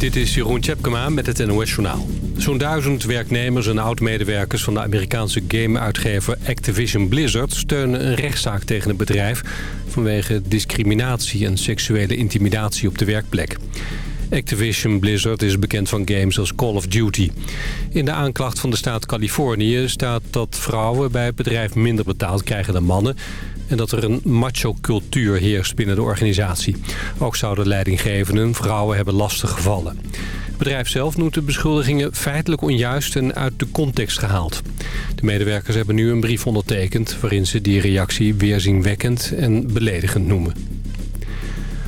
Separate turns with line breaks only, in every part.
Dit is Jeroen Tjepkema met het NOS Journaal. Zo'n duizend werknemers en oud-medewerkers van de Amerikaanse game-uitgever Activision Blizzard... steunen een rechtszaak tegen het bedrijf... vanwege discriminatie en seksuele intimidatie op de werkplek. Activision Blizzard is bekend van games als Call of Duty. In de aanklacht van de staat Californië staat dat vrouwen bij het bedrijf minder betaald krijgen dan mannen en dat er een macho-cultuur heerst binnen de organisatie. Ook zouden leidinggevenden vrouwen hebben lastig gevallen. Het bedrijf zelf noemt de beschuldigingen feitelijk onjuist en uit de context gehaald. De medewerkers hebben nu een brief ondertekend... waarin ze die reactie weerzinwekkend en beledigend noemen.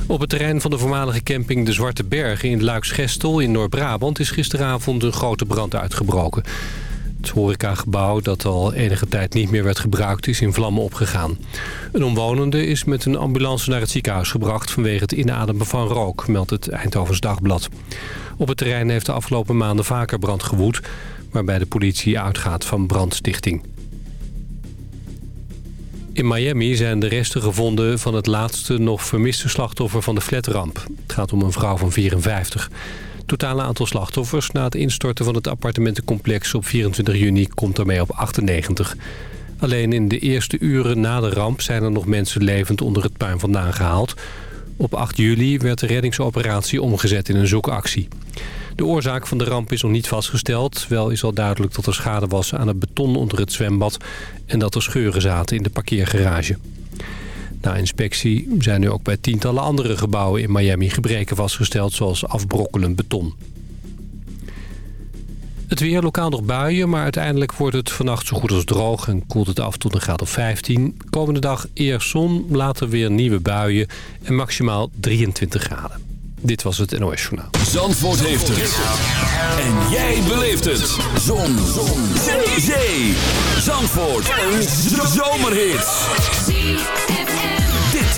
Op het terrein van de voormalige camping De Zwarte Bergen in Luiksgestel in Noord-Brabant... is gisteravond een grote brand uitgebroken. Het horecagebouw dat al enige tijd niet meer werd gebruikt is in vlammen opgegaan. Een omwonende is met een ambulance naar het ziekenhuis gebracht vanwege het inademen van rook, meldt het Eindhovens Dagblad. Op het terrein heeft de afgelopen maanden vaker brand gewoed, waarbij de politie uitgaat van brandstichting. In Miami zijn de resten gevonden van het laatste nog vermiste slachtoffer van de flatramp. Het gaat om een vrouw van 54 totale aantal slachtoffers na het instorten van het appartementencomplex op 24 juni komt ermee op 98. Alleen in de eerste uren na de ramp zijn er nog mensen levend onder het puin vandaan gehaald. Op 8 juli werd de reddingsoperatie omgezet in een zoekactie. De oorzaak van de ramp is nog niet vastgesteld. Wel is al duidelijk dat er schade was aan het beton onder het zwembad... en dat er scheuren zaten in de parkeergarage. Na inspectie zijn nu ook bij tientallen andere gebouwen in Miami gebreken vastgesteld... zoals afbrokkelend beton. Het weer lokaal nog buien, maar uiteindelijk wordt het vannacht zo goed als droog... en koelt het af tot een graad of 15. Komende dag eerst zon, later weer nieuwe buien en maximaal 23 graden. Dit was het NOS Journaal.
Zandvoort heeft het. En jij beleeft het. Zon. zon. Zee. Zandvoort. Een zomerhit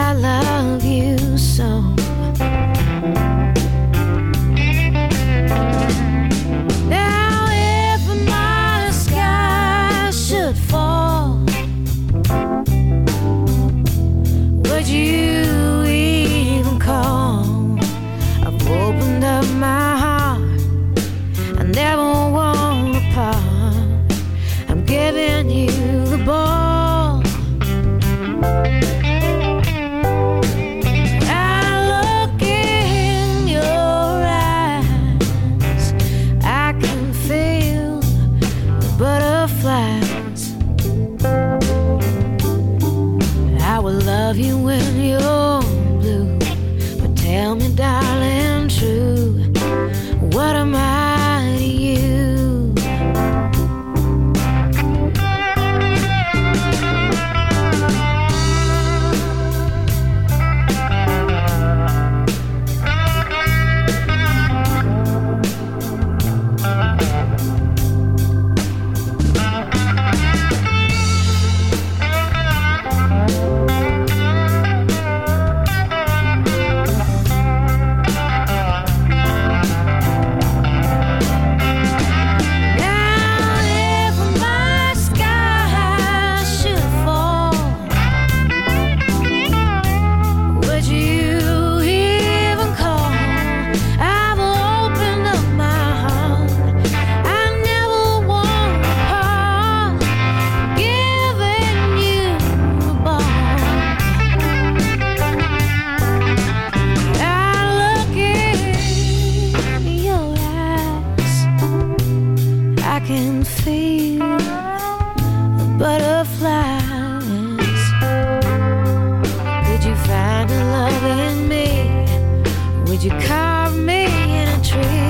I love you
I can feel the butterflies. Could you find a love in me? Would you carve me in a tree?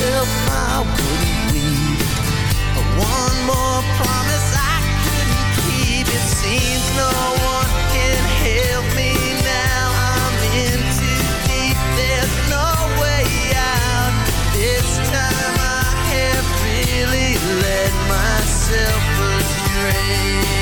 myself, how could we? One more promise I couldn't keep. It seems no one can help me now. I'm in too deep. There's no way out. This time I have really let myself astray.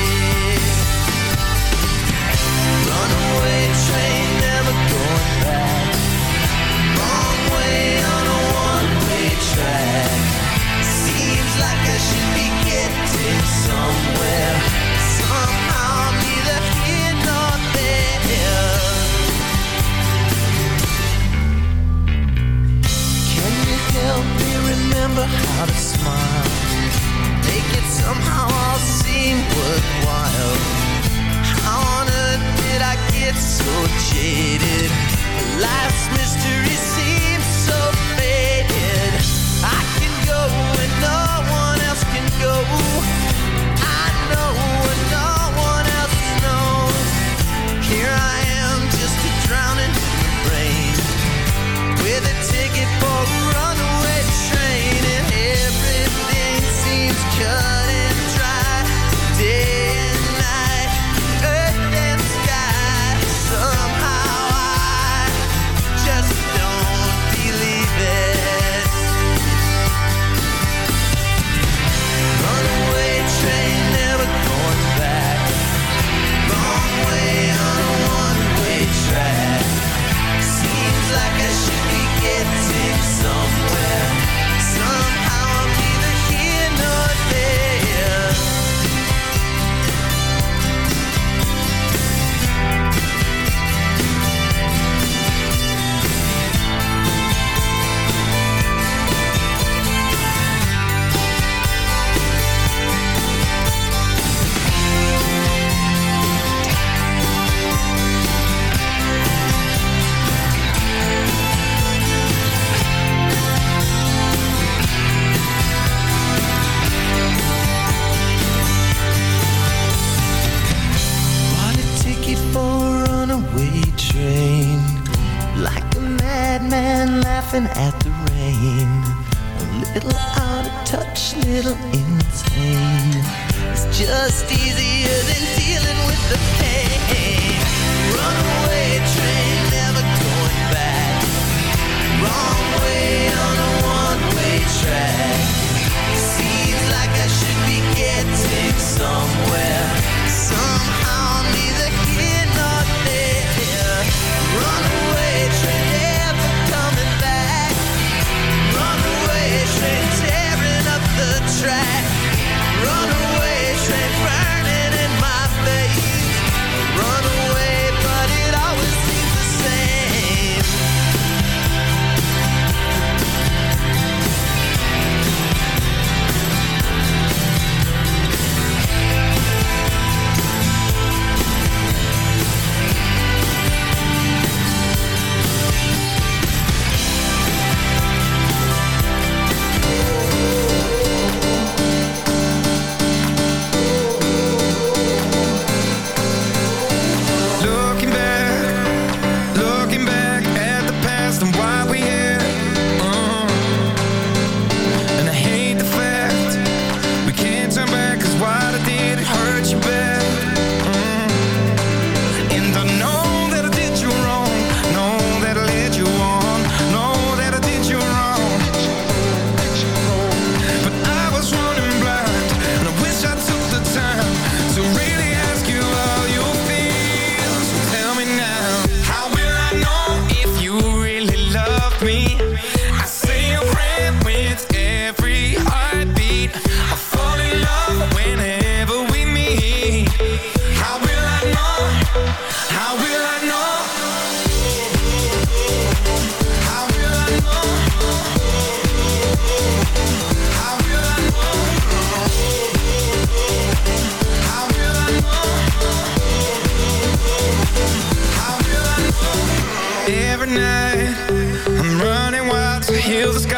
little insane. It's just easier than dealing with the pain.
Run away.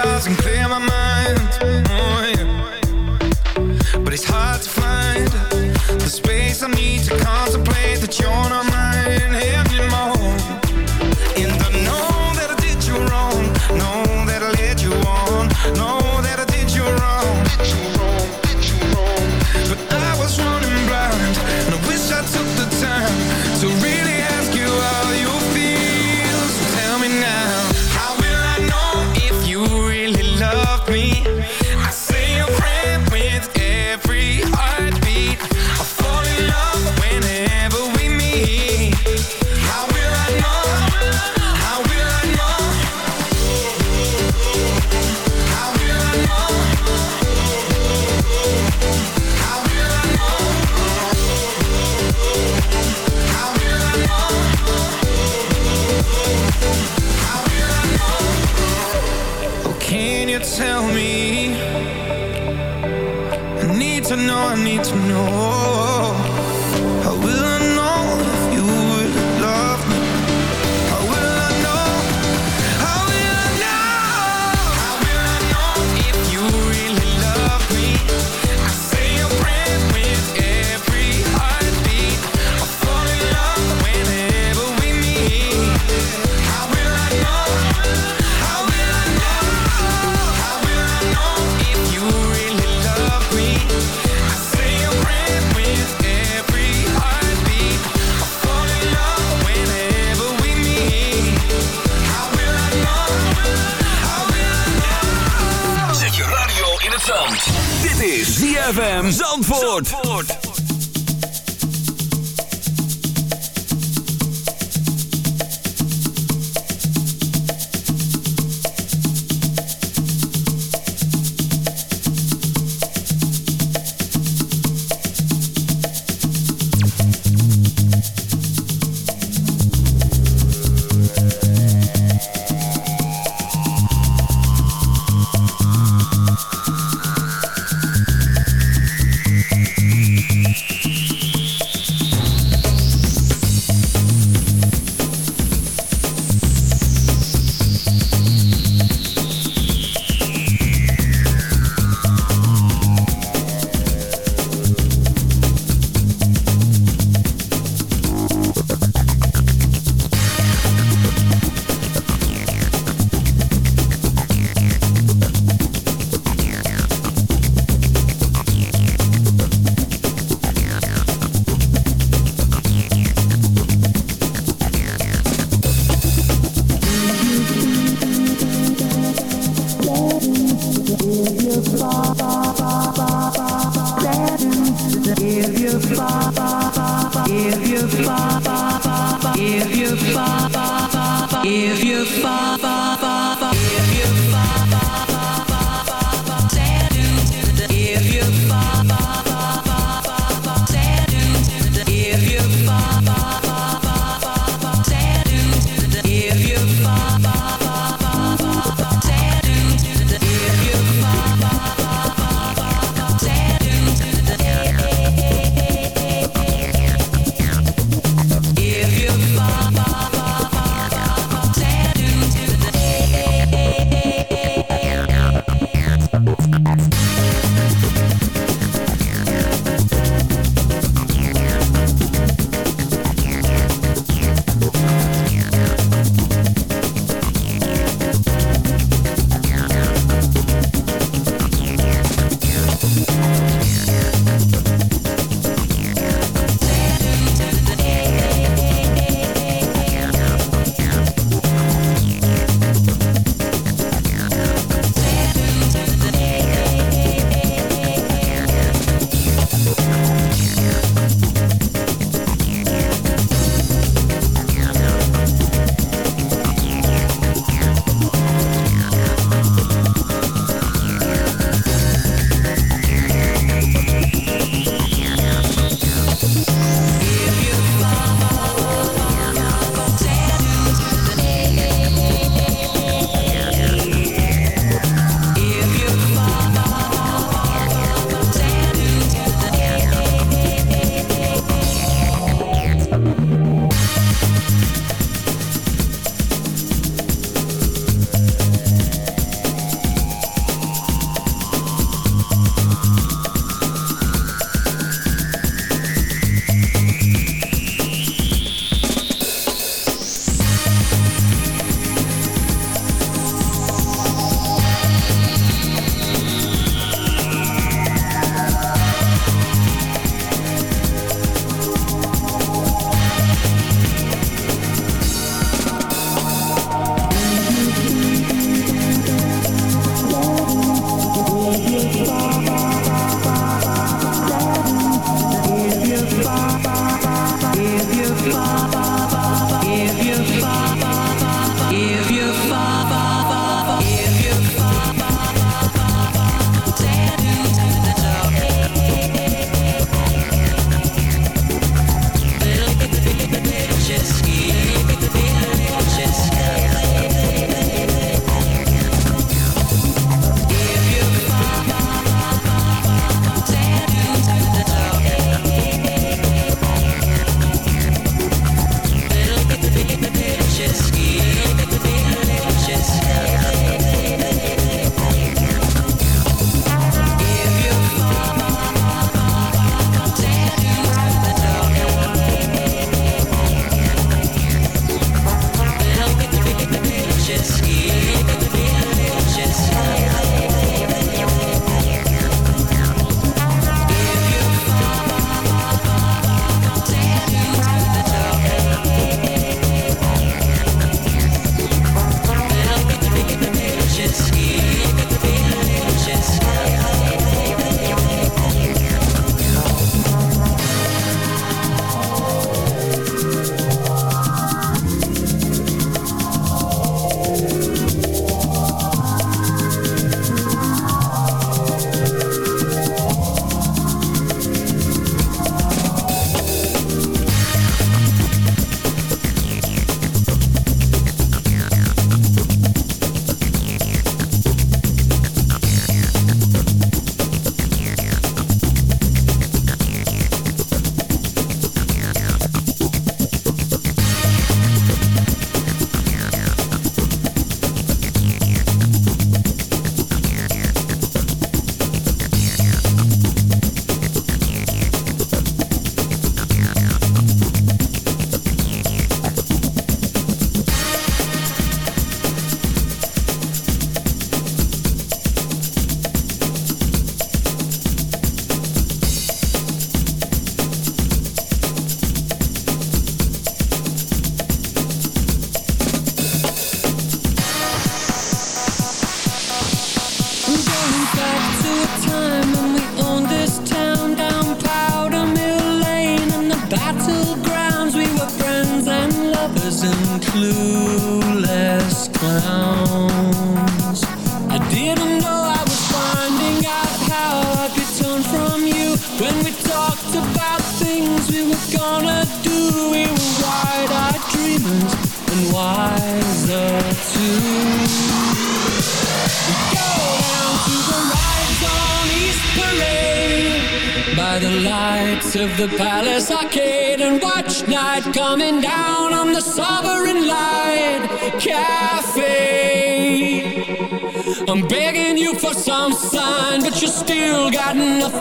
stars and clear my mind. Oh, yeah. But it's hard to find the space I need to
Zandvoort.
Zandvoort.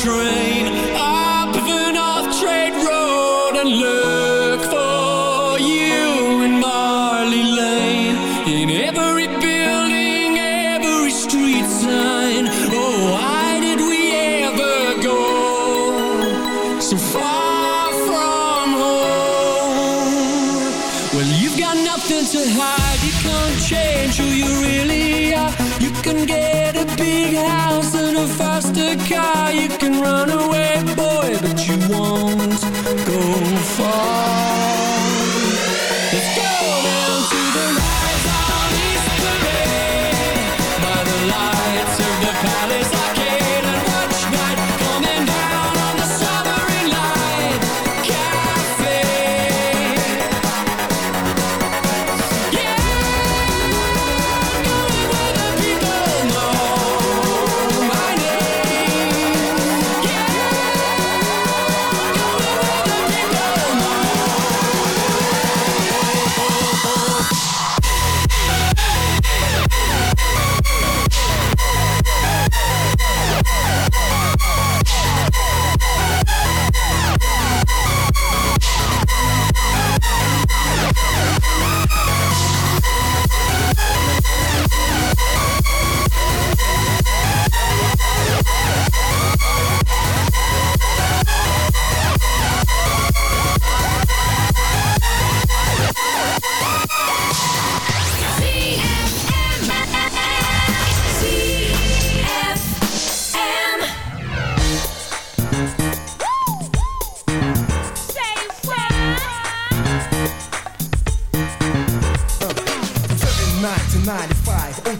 train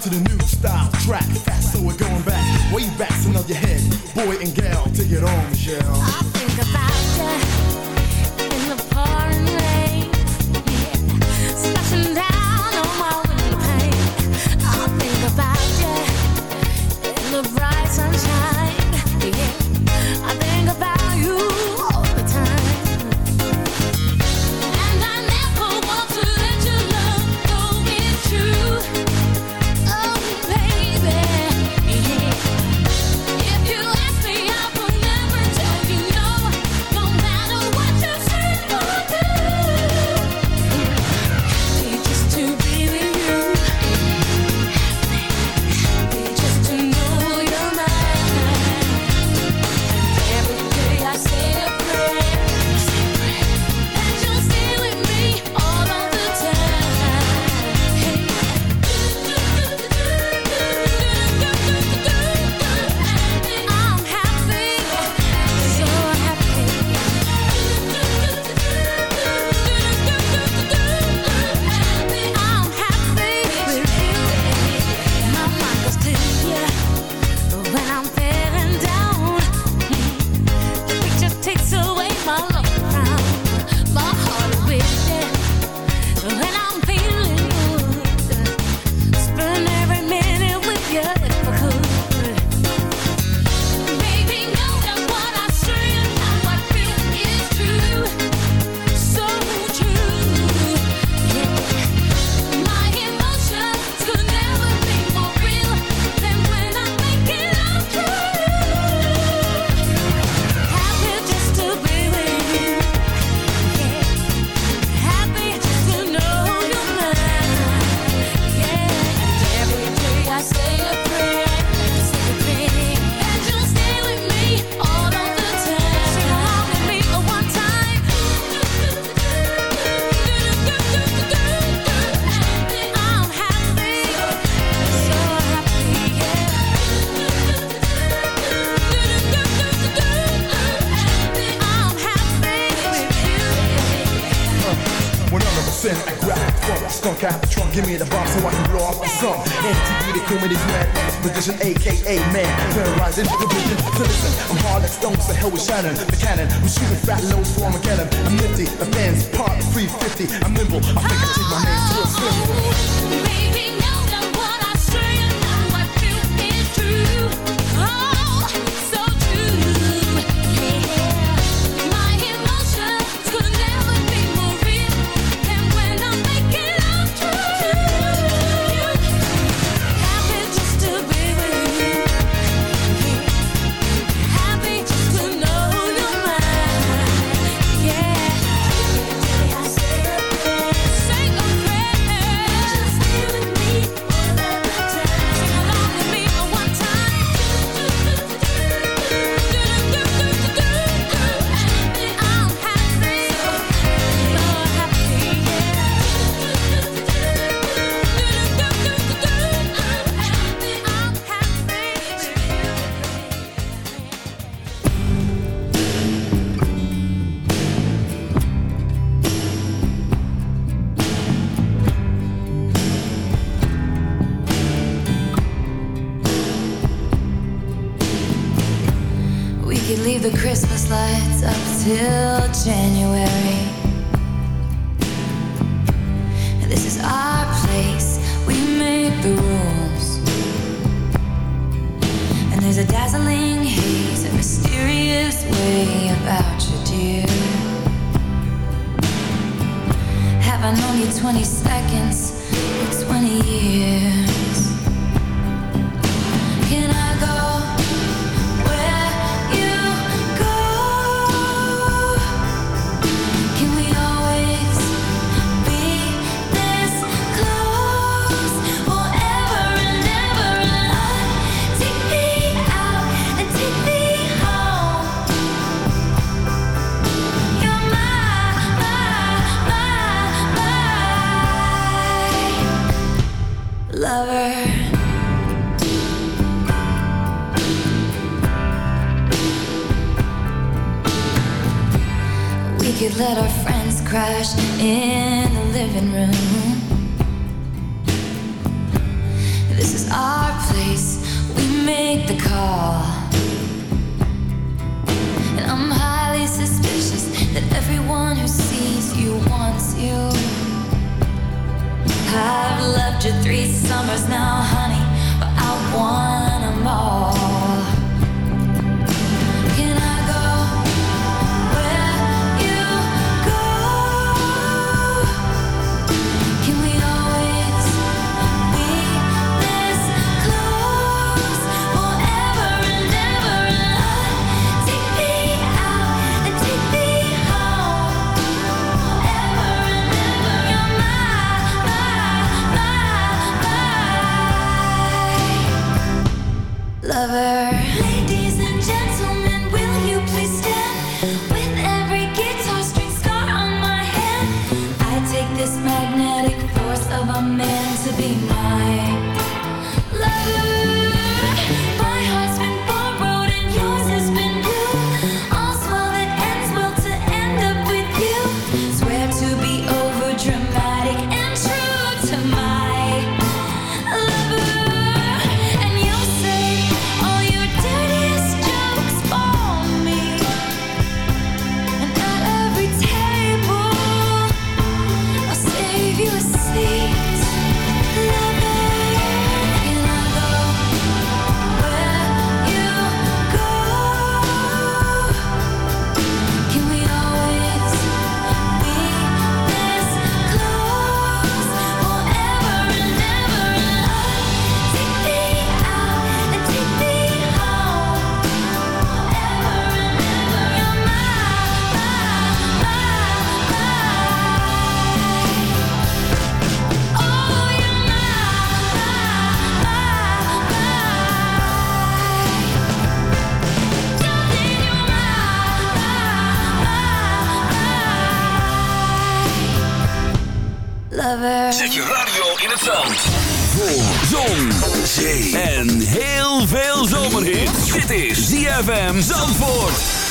to the
new style track. faster so we're going back, way back, so now your head, boy and gal, take it on, Michelle.
Till January.
ZFM Zandvoort.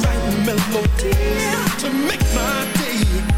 Right melody to make my day.